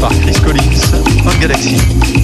par Chris Collins, On Galaxy.